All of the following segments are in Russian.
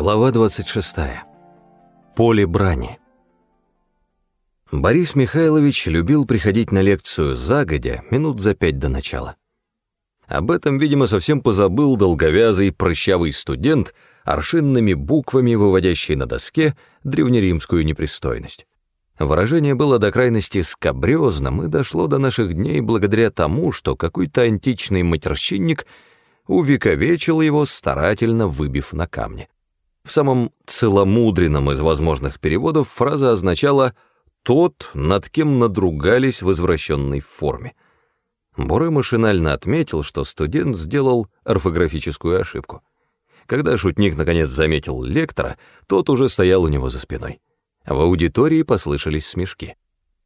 Глава 26. Поле брани. Борис Михайлович любил приходить на лекцию загодя, минут за пять до начала. Об этом, видимо, совсем позабыл долговязый прыщавый студент, аршинными буквами выводящий на доске древнеримскую непристойность. Выражение было до крайности скабрёзным и дошло до наших дней благодаря тому, что какой-то античный матерщинник увековечил его, старательно выбив на камне. В самом целомудренном из возможных переводов фраза означала «тот, над кем надругались в извращенной форме». Буре машинально отметил, что студент сделал орфографическую ошибку. Когда шутник наконец заметил лектора, тот уже стоял у него за спиной. В аудитории послышались смешки.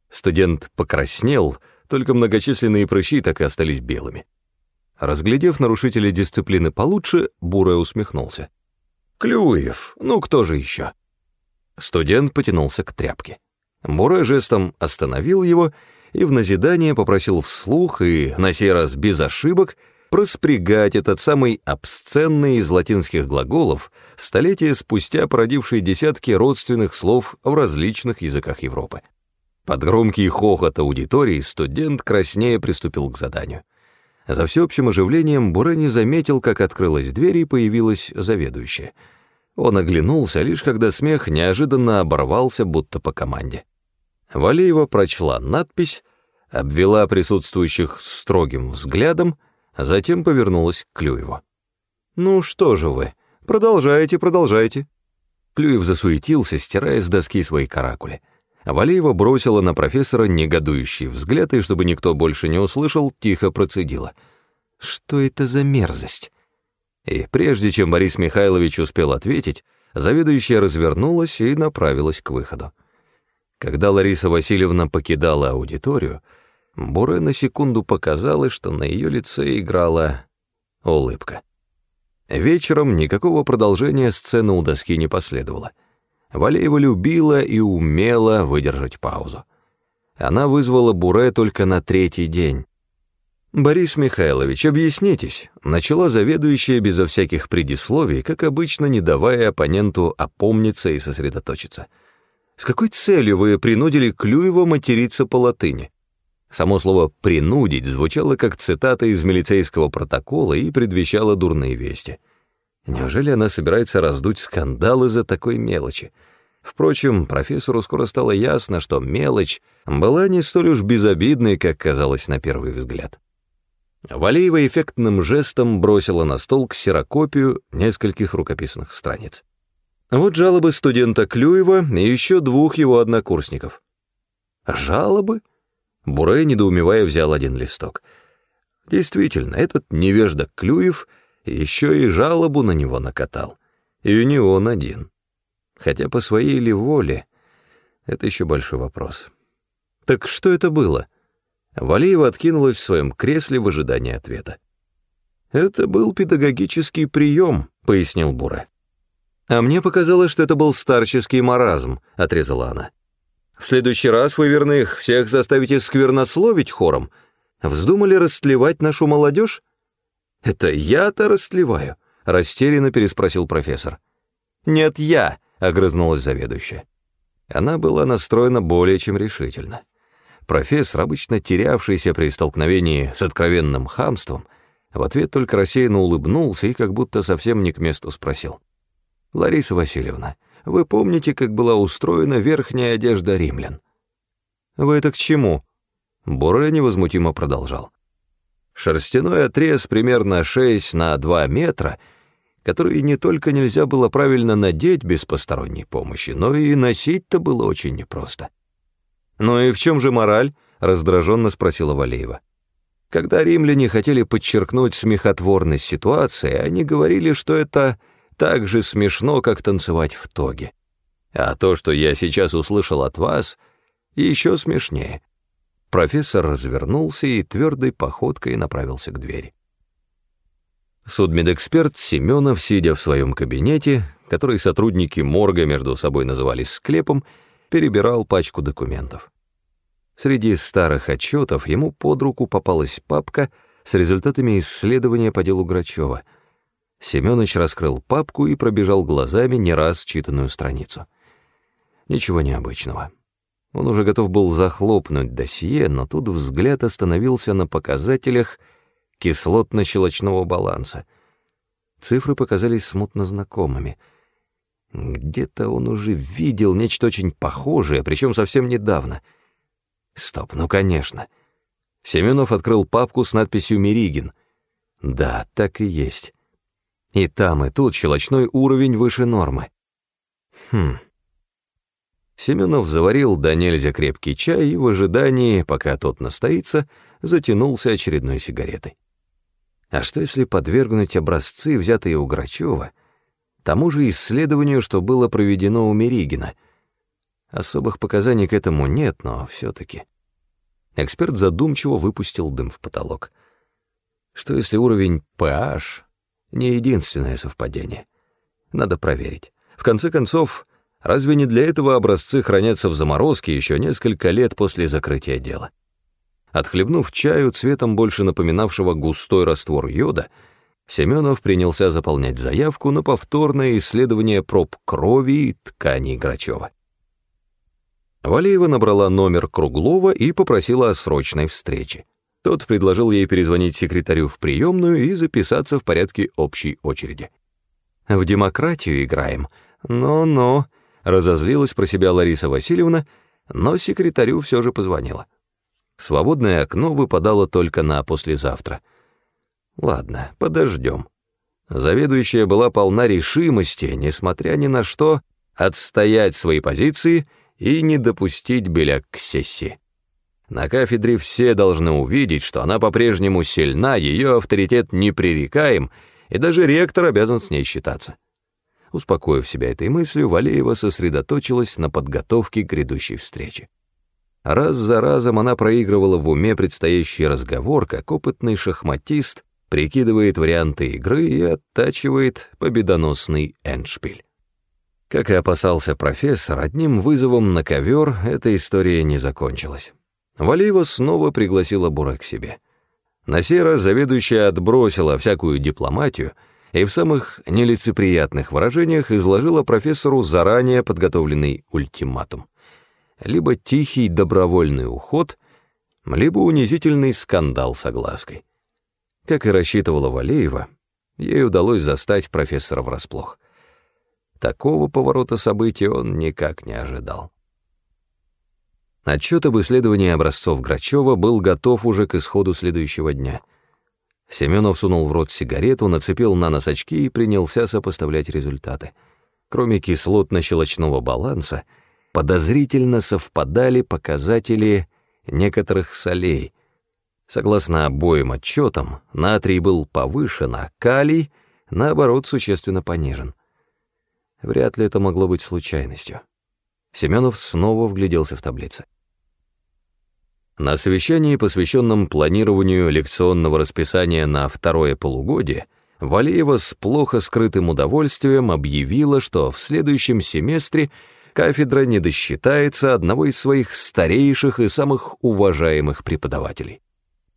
Студент покраснел, только многочисленные прыщи так и остались белыми. Разглядев нарушителя дисциплины получше, Буре усмехнулся. Клюев, ну кто же еще? Студент потянулся к тряпке. Буре жестом остановил его и в назидание попросил вслух и, на сей раз без ошибок, проспрягать этот самый обсценный из латинских глаголов, столетия спустя породивший десятки родственных слов в различных языках Европы. Под громкий хохот аудитории студент краснее приступил к заданию. За всеобщим оживлением Буре не заметил, как открылась дверь и появилась заведующая. Он оглянулся, лишь когда смех неожиданно оборвался, будто по команде. Валеева прочла надпись, обвела присутствующих строгим взглядом, а затем повернулась к Клюеву. «Ну что же вы, продолжайте, продолжайте». Клюев засуетился, стирая с доски свои каракули. Валеева бросила на профессора негодующий взгляд, и, чтобы никто больше не услышал, тихо процедила. «Что это за мерзость?» И прежде чем Борис Михайлович успел ответить, заведующая развернулась и направилась к выходу. Когда Лариса Васильевна покидала аудиторию, Буре на секунду показалось, что на ее лице играла улыбка. Вечером никакого продолжения сцены у доски не последовало — Валеева любила и умела выдержать паузу. Она вызвала Буре только на третий день. «Борис Михайлович, объяснитесь», — начала заведующая безо всяких предисловий, как обычно, не давая оппоненту опомниться и сосредоточиться. «С какой целью вы принудили Клюева материться по латыни?» Само слово «принудить» звучало как цитата из милицейского протокола и предвещало дурные вести. Неужели она собирается раздуть скандал из-за такой мелочи? Впрочем, профессору скоро стало ясно, что мелочь была не столь уж безобидной, как казалось на первый взгляд. Валеева эффектным жестом бросила на стол ксерокопию нескольких рукописных страниц. Вот жалобы студента Клюева и еще двух его однокурсников. Жалобы? Буре, недоумевая, взял один листок. Действительно, этот невежда Клюев — еще и жалобу на него накатал. И не он один. Хотя по своей ли воле, это еще большой вопрос. Так что это было? Валиева откинулась в своем кресле в ожидании ответа. «Это был педагогический прием», — пояснил Бура. «А мне показалось, что это был старческий маразм», — отрезала она. «В следующий раз вы, верных, всех заставите сквернословить хором. Вздумали растлевать нашу молодежь? «Это я-то растлеваю?» — растерянно переспросил профессор. «Нет, я», — огрызнулась заведующая. Она была настроена более чем решительно. Профессор, обычно терявшийся при столкновении с откровенным хамством, в ответ только рассеянно улыбнулся и как будто совсем не к месту спросил. «Лариса Васильевна, вы помните, как была устроена верхняя одежда римлян?» «Вы это к чему?» Боре невозмутимо продолжал. Шерстяной отрез примерно 6 на 2 метра, который не только нельзя было правильно надеть без посторонней помощи, но и носить-то было очень непросто. «Ну и в чем же мораль?» — раздраженно спросила Валеева. Когда римляне хотели подчеркнуть смехотворность ситуации, они говорили, что это так же смешно, как танцевать в тоге. А то, что я сейчас услышал от вас, еще смешнее — Профессор развернулся и твердой походкой направился к двери. Судмедэксперт Семенов, сидя в своем кабинете, который сотрудники морга между собой называли склепом, перебирал пачку документов. Среди старых отчетов ему под руку попалась папка с результатами исследования по делу Грачева. Семёныч раскрыл папку и пробежал глазами не раз читанную страницу. Ничего необычного. Он уже готов был захлопнуть досье, но тут взгляд остановился на показателях кислотно-щелочного баланса. Цифры показались смутно знакомыми. Где-то он уже видел нечто очень похожее, причем совсем недавно. Стоп, ну конечно. Семенов открыл папку с надписью «Меригин». Да, так и есть. И там, и тут щелочной уровень выше нормы. Хм... Семенов заварил до нельзя крепкий чай и в ожидании, пока тот настоится, затянулся очередной сигаретой. А что если подвергнуть образцы, взятые у Грачева, тому же исследованию, что было проведено у Меригина? Особых показаний к этому нет, но все-таки. Эксперт задумчиво выпустил дым в потолок. Что если уровень pH — не единственное совпадение? Надо проверить. В конце концов, Разве не для этого образцы хранятся в заморозке еще несколько лет после закрытия дела? Отхлебнув чаю, цветом больше напоминавшего густой раствор йода, Семенов принялся заполнять заявку на повторное исследование проб крови и тканей Грачева. Валеева набрала номер Круглова и попросила о срочной встрече. Тот предложил ей перезвонить секретарю в приемную и записаться в порядке общей очереди. «В демократию играем. Но-но», Разозлилась про себя Лариса Васильевна, но секретарю все же позвонила. Свободное окно выпадало только на послезавтра. Ладно, подождем. Заведующая была полна решимости, несмотря ни на что, отстоять свои позиции и не допустить Беляк к сессии. На кафедре все должны увидеть, что она по-прежнему сильна, ее авторитет непререкаем, и даже ректор обязан с ней считаться. Успокоив себя этой мыслью, Валеева сосредоточилась на подготовке к грядущей встрече. Раз за разом она проигрывала в уме предстоящий разговор, как опытный шахматист прикидывает варианты игры и оттачивает победоносный эндшпиль. Как и опасался профессор, одним вызовом на ковер эта история не закончилась. Валеева снова пригласила Бура к себе. На сей раз заведующая отбросила всякую дипломатию — и в самых нелицеприятных выражениях изложила профессору заранее подготовленный ультиматум. Либо тихий добровольный уход, либо унизительный скандал с оглаской. Как и рассчитывала Валеева, ей удалось застать профессора врасплох. Такого поворота событий он никак не ожидал. Отчет об исследовании образцов Грачева был готов уже к исходу следующего дня — Семенов сунул в рот сигарету, нацепил на нос очки и принялся сопоставлять результаты. Кроме кислотно-щелочного баланса, подозрительно совпадали показатели некоторых солей. Согласно обоим отчетам, натрий был повышен, а калий, наоборот, существенно понижен. Вряд ли это могло быть случайностью. Семенов снова вгляделся в таблицы. На совещании, посвященном планированию лекционного расписания на второе полугодие, Валеева с плохо скрытым удовольствием объявила, что в следующем семестре кафедра не досчитается одного из своих старейших и самых уважаемых преподавателей.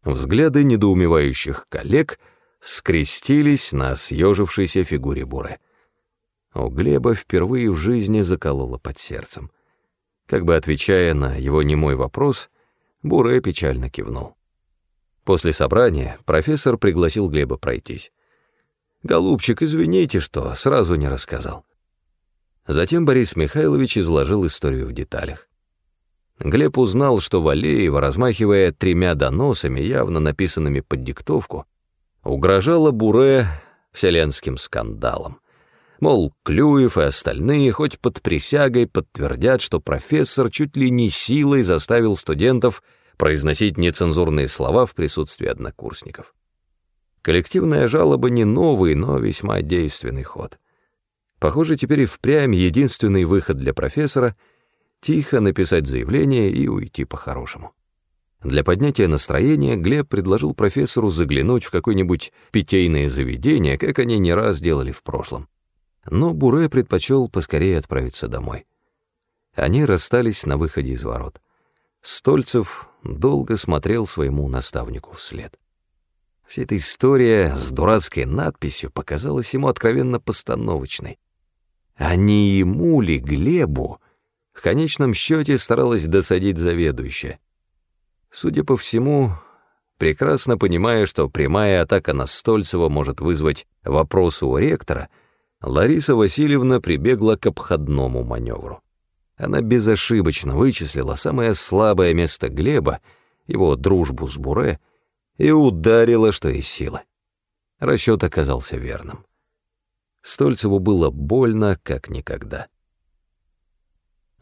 Взгляды недоумевающих коллег скрестились на съежившейся фигуре Буре. У Глеба впервые в жизни закололо под сердцем. Как бы отвечая на его немой вопрос — Буре печально кивнул. После собрания профессор пригласил Глеба пройтись. «Голубчик, извините, что сразу не рассказал». Затем Борис Михайлович изложил историю в деталях. Глеб узнал, что Валеева, размахивая тремя доносами, явно написанными под диктовку, угрожала Буре вселенским скандалом. Мол, Клюев и остальные хоть под присягой подтвердят, что профессор чуть ли не силой заставил студентов произносить нецензурные слова в присутствии однокурсников. Коллективная жалоба не новый, но весьма действенный ход. Похоже, теперь и впрямь единственный выход для профессора — тихо написать заявление и уйти по-хорошему. Для поднятия настроения Глеб предложил профессору заглянуть в какое-нибудь питейное заведение, как они не раз делали в прошлом но Буре предпочел поскорее отправиться домой. Они расстались на выходе из ворот. Стольцев долго смотрел своему наставнику вслед. Вся эта история с дурацкой надписью показалась ему откровенно постановочной. А не ему ли, Глебу, в конечном счете старалась досадить заведующая? Судя по всему, прекрасно понимая, что прямая атака на Стольцева может вызвать вопросы у ректора, Лариса Васильевна прибегла к обходному маневру. Она безошибочно вычислила самое слабое место Глеба, его дружбу с Буре, и ударила, что из силы. Расчет оказался верным. Стольцеву было больно, как никогда.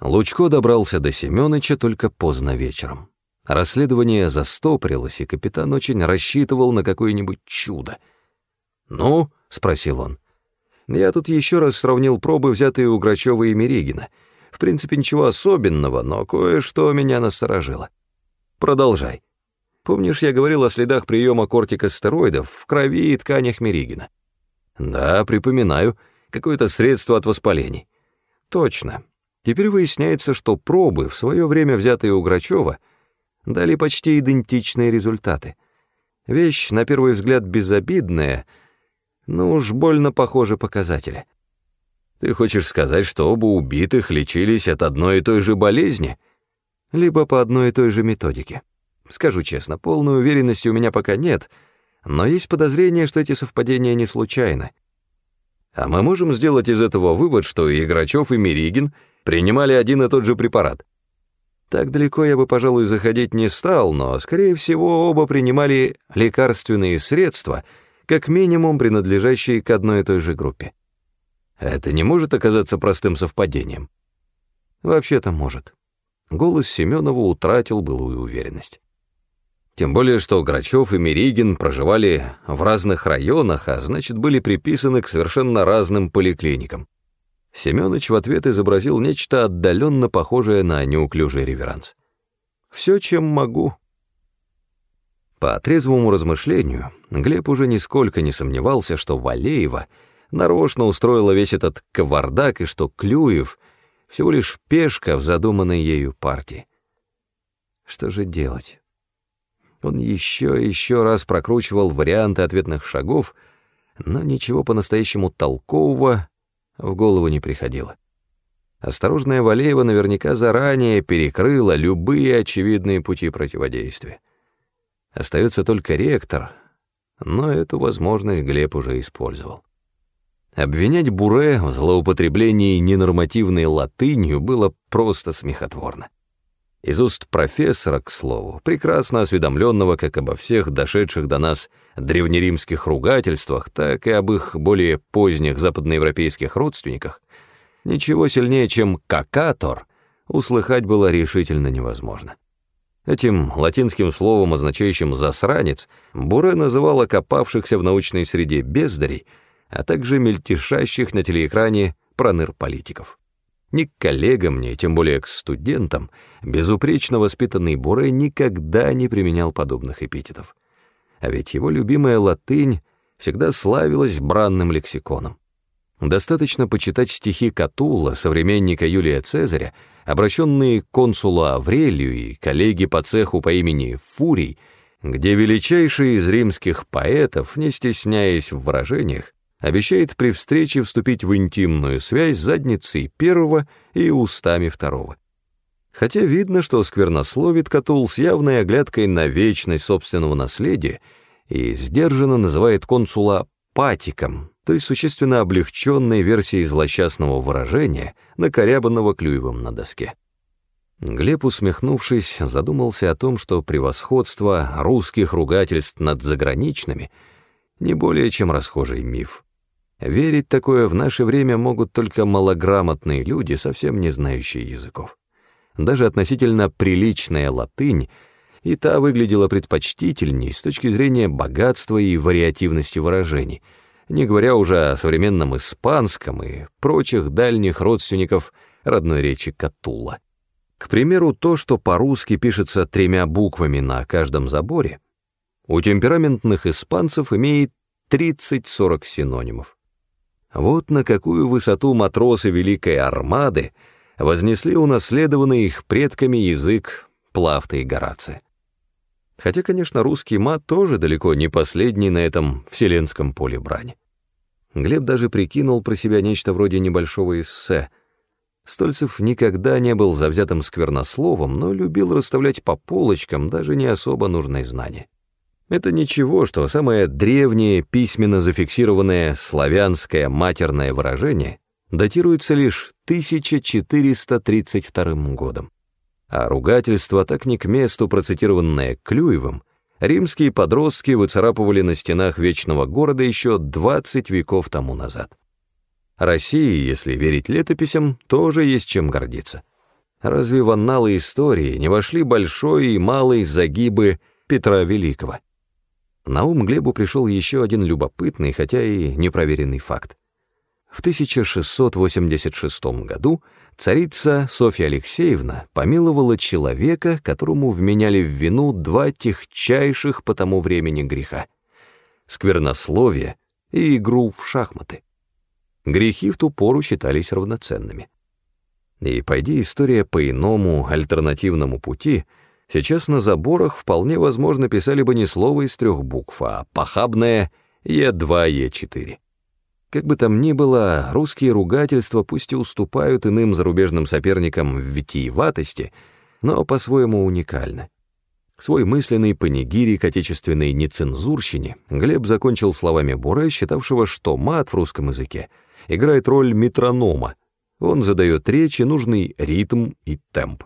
Лучко добрался до Семёныча только поздно вечером. Расследование застопорилось, и капитан очень рассчитывал на какое-нибудь чудо. «Ну?» — спросил он. «Я тут еще раз сравнил пробы, взятые у Грачева и Мерегина. В принципе, ничего особенного, но кое-что меня насторожило. Продолжай. Помнишь, я говорил о следах приема кортикостероидов в крови и тканях Меригина? Да, припоминаю. Какое-то средство от воспалений. Точно. Теперь выясняется, что пробы, в свое время взятые у Грачева, дали почти идентичные результаты. Вещь, на первый взгляд, безобидная, но уж больно похожи показатели. Ты хочешь сказать, что оба убитых лечились от одной и той же болезни? Либо по одной и той же методике. Скажу честно, полной уверенности у меня пока нет, но есть подозрение, что эти совпадения не случайны. А мы можем сделать из этого вывод, что и Грачев, и Меригин принимали один и тот же препарат. Так далеко я бы, пожалуй, заходить не стал, но, скорее всего, оба принимали лекарственные средства, как минимум принадлежащие к одной и той же группе. Это не может оказаться простым совпадением. Вообще-то может. Голос Семенова утратил былую уверенность. Тем более, что Грачев и Меригин проживали в разных районах, а значит, были приписаны к совершенно разным поликлиникам. Семёныч в ответ изобразил нечто отдаленно похожее на неуклюжий реверанс. «Все, чем могу». По трезвому размышлению, Глеб уже нисколько не сомневался, что Валеева нарочно устроила весь этот кавардак и что Клюев — всего лишь пешка в задуманной ею партии. Что же делать? Он еще и еще раз прокручивал варианты ответных шагов, но ничего по-настоящему толкового в голову не приходило. Осторожная Валеева наверняка заранее перекрыла любые очевидные пути противодействия. Остается только ректор, но эту возможность Глеб уже использовал. Обвинять Буре в злоупотреблении ненормативной латынью было просто смехотворно. Из уст профессора, к слову, прекрасно осведомленного как обо всех дошедших до нас древнеримских ругательствах, так и об их более поздних западноевропейских родственниках, ничего сильнее, чем «какатор», услыхать было решительно невозможно. Этим латинским словом, означающим «засранец», Буре называл окопавшихся в научной среде бездарей, а также мельтешащих на телеэкране проныр политиков. Ни к коллегам, ни тем более к студентам, безупречно воспитанный Буре никогда не применял подобных эпитетов. А ведь его любимая латынь всегда славилась бранным лексиконом. Достаточно почитать стихи Катула, современника Юлия Цезаря, обращенные к консулу Аврелию и коллеге по цеху по имени Фурий, где величайший из римских поэтов, не стесняясь в выражениях, обещает при встрече вступить в интимную связь задницей первого и устами второго. Хотя видно, что сквернословит Катул с явной оглядкой на вечность собственного наследия и сдержанно называет консула «патиком», то есть существенно облегченной версией злосчастного выражения, накорябанного клюевом на доске. Глеб, усмехнувшись, задумался о том, что превосходство русских ругательств над заграничными не более чем расхожий миф. Верить такое в наше время могут только малограмотные люди, совсем не знающие языков. Даже относительно приличная латынь и та выглядела предпочтительней с точки зрения богатства и вариативности выражений, не говоря уже о современном испанском и прочих дальних родственников родной речи Катула. К примеру, то, что по-русски пишется тремя буквами на каждом заборе, у темпераментных испанцев имеет 30-40 синонимов. Вот на какую высоту матросы Великой Армады вознесли унаследованный их предками язык Плафта и Горация. Хотя, конечно, русский мат тоже далеко не последний на этом вселенском поле брани. Глеб даже прикинул про себя нечто вроде небольшого эссе. Стольцев никогда не был завзятым сквернословом, но любил расставлять по полочкам даже не особо нужные знания. Это ничего, что самое древнее письменно зафиксированное славянское матерное выражение датируется лишь 1432 годом. А ругательство, так не к месту процитированное Клюевым, римские подростки выцарапывали на стенах вечного города еще 20 веков тому назад. России, если верить летописям, тоже есть чем гордиться. Разве в анналы истории не вошли большой и малый загибы Петра Великого? На ум Глебу пришел еще один любопытный, хотя и непроверенный факт. В 1686 году царица Софья Алексеевна помиловала человека, которому вменяли в вину два техчайших по тому времени греха — сквернословие и игру в шахматы. Грехи в ту пору считались равноценными. И пойди история по иному, альтернативному пути — Сейчас на заборах вполне возможно писали бы не слово из трех букв, а похабное Е2, Е4. Как бы там ни было, русские ругательства пусть и уступают иным зарубежным соперникам в витиеватости, но по-своему уникальны. Свой мысленный панигирик отечественной нецензурщине Глеб закончил словами Буре, считавшего, что мат в русском языке играет роль метронома. Он задает речи нужный ритм и темп.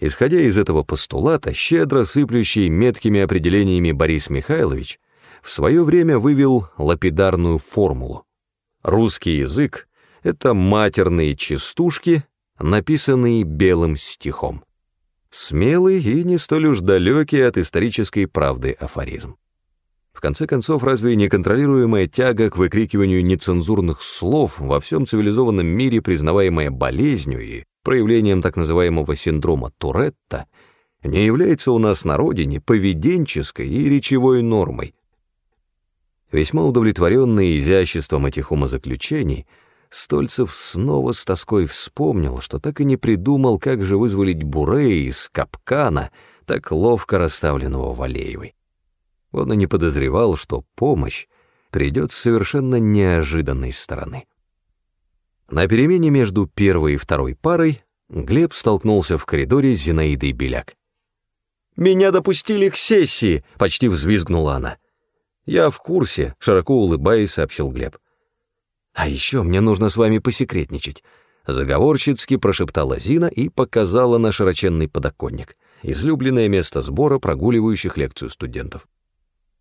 Исходя из этого постулата, щедро сыплющий меткими определениями Борис Михайлович в свое время вывел лапидарную формулу. Русский язык — это матерные частушки, написанные белым стихом. Смелый и не столь уж далекий от исторической правды афоризм. В конце концов, разве неконтролируемая тяга к выкрикиванию нецензурных слов во всем цивилизованном мире, признаваемая болезнью и проявлением так называемого синдрома Туретта, не является у нас на родине поведенческой и речевой нормой. Весьма удовлетворенный изяществом этих умозаключений, Стольцев снова с тоской вспомнил, что так и не придумал, как же вызволить Буре из капкана, так ловко расставленного Валеевой. Он и не подозревал, что помощь придет с совершенно неожиданной стороны. На перемене между первой и второй парой Глеб столкнулся в коридоре с Зинаидой Беляк. «Меня допустили к сессии!» — почти взвизгнула она. «Я в курсе», — широко улыбаясь, сообщил Глеб. «А еще мне нужно с вами посекретничать», — заговорщицки прошептала Зина и показала на широченный подоконник, излюбленное место сбора прогуливающих лекцию студентов.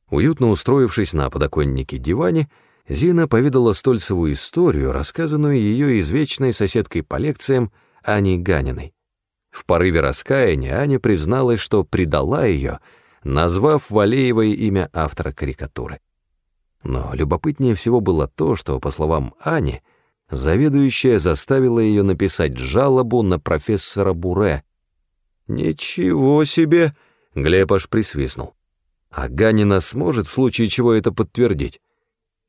Уютно устроившись на подоконнике диване, Зина поведала Стольцеву историю, рассказанную ее извечной соседкой по лекциям Аней Ганиной. В порыве раскаяния Аня призналась, что предала ее, назвав Валеевой имя автора карикатуры. Но любопытнее всего было то, что, по словам Ани, заведующая заставила ее написать жалобу на профессора Буре. «Ничего себе!» — Глеб аж присвистнул. «А Ганина сможет в случае чего это подтвердить?»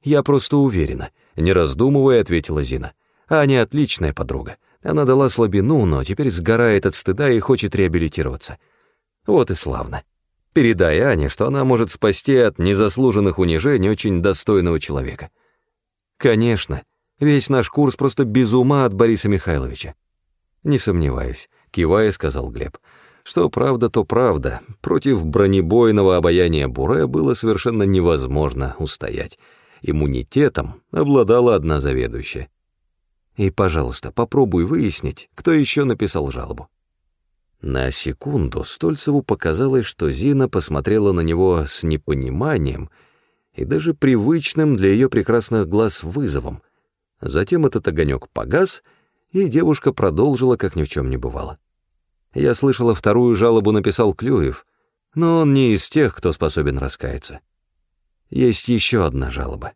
«Я просто уверена», — не раздумывая, ответила Зина. «Аня отличная подруга. Она дала слабину, но теперь сгорает от стыда и хочет реабилитироваться. Вот и славно. Передай Ане, что она может спасти от незаслуженных унижений очень достойного человека». «Конечно. Весь наш курс просто без ума от Бориса Михайловича». «Не сомневаюсь», — кивая, сказал Глеб. Что правда, то правда. Против бронебойного обаяния Буре было совершенно невозможно устоять иммунитетом обладала одна заведующая. И, пожалуйста, попробуй выяснить, кто еще написал жалобу. На секунду Стольцеву показалось, что Зина посмотрела на него с непониманием и даже привычным для ее прекрасных глаз вызовом. Затем этот огонек погас, и девушка продолжила, как ни в чем не бывало. Я слышала, вторую жалобу написал Клюев, но он не из тех, кто способен раскаяться. Есть еще одна жалоба.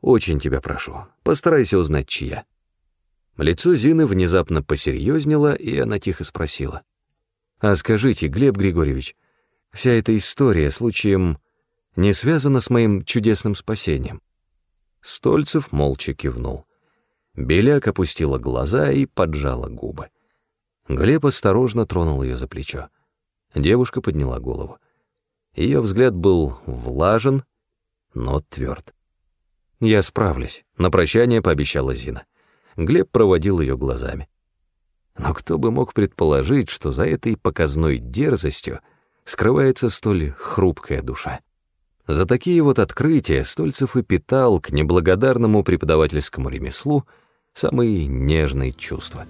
Очень тебя прошу, постарайся узнать, чья». Лицо Зины внезапно посерьезнело, и она тихо спросила. «А скажите, Глеб Григорьевич, вся эта история случаем не связана с моим чудесным спасением?» Стольцев молча кивнул. Беляк опустила глаза и поджала губы. Глеб осторожно тронул ее за плечо. Девушка подняла голову. Ее взгляд был влажен, но тверд. «Я справлюсь», — на прощание пообещала Зина. Глеб проводил ее глазами. Но кто бы мог предположить, что за этой показной дерзостью скрывается столь хрупкая душа. За такие вот открытия Стольцев и питал к неблагодарному преподавательскому ремеслу самые нежные чувства.